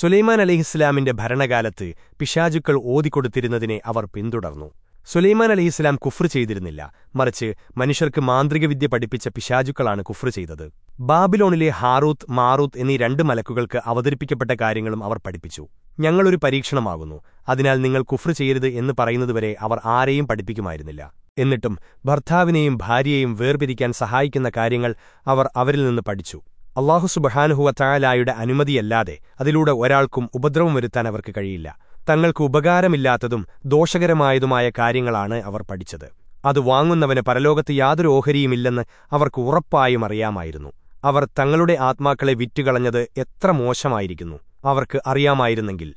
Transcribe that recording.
സുലൈമാൻ അലിഹിസ്ലാമിന്റെ ഭരണകാലത്ത് പിശാചുക്കൾ ഓതിക്കൊടുത്തിരുന്നതിനെ അവർ പിന്തുടർന്നു. സുലൈമാൻ അലിഹിസ്ലാം കുഫ്ർ ചെയ്തിരുന്നില്ല. മറിച്ച് മനുഷ്യർക്ക് മാന്ത്രികവിദ്യ പഠിപ്പിച്ച പിശാചുക്കളാണ് കുഫ്ർ ചെയ്തത്. ബാബിലോണിലെ ഹാറൂത്ത് മാറൂത്ത് എന്നീ രണ്ട് മലക്കുകൾക്ക് അവതരിപ്പിക്കപ്പെട്ട കാര്യങ്ങളും അവർ പഠിപ്പിച്ചു. ഞങ്ങളൊരു പരീക്ഷണമാകുന്നു. അതിനാൽ നിങ്ങൾ കുഫ്ർ ചെയ്യരുത് എന്ന് പറയുന്നതുവരെ അവർ ആരെയും പഠിപ്പിക്കുമായിരുന്നില്ല. എന്നിട്ടും ഭർത്താവിനെയും ഭാര്യയെയും വേർപിരിക്കാൻ സഹായിക്കുന്ന കാര്യങ്ങൾ അവർ അവരിൽ നിന്ന് പഠിച്ചു. അള്ളാഹു സുബഹാനുഹുവ തായാലായുടെ അനുമതിയല്ലാതെ അതിലൂടെ ഒരാൾക്കും ഉപദ്രവം വരുത്താൻ അവർക്ക് കഴിയില്ല. തങ്ങൾക്ക് ഉപകാരമില്ലാത്തതും ദോഷകരമായതുമായ കാര്യങ്ങളാണ് അവർ പഠിച്ചത്. അത് വാങ്ങുന്നവന് പരലോകത്ത് യാതൊരു ഓഹരിയുമില്ലെന്ന് അവർക്ക് ഉറപ്പായും അറിയാമായിരുന്നു. അവർ തങ്ങളുടെ ആത്മാക്കളെ വിറ്റുകളഞ്ഞത് എത്ര മോശമായിരിക്കുന്നു. അവർക്ക് അറിയാമായിരുന്നെങ്കിൽ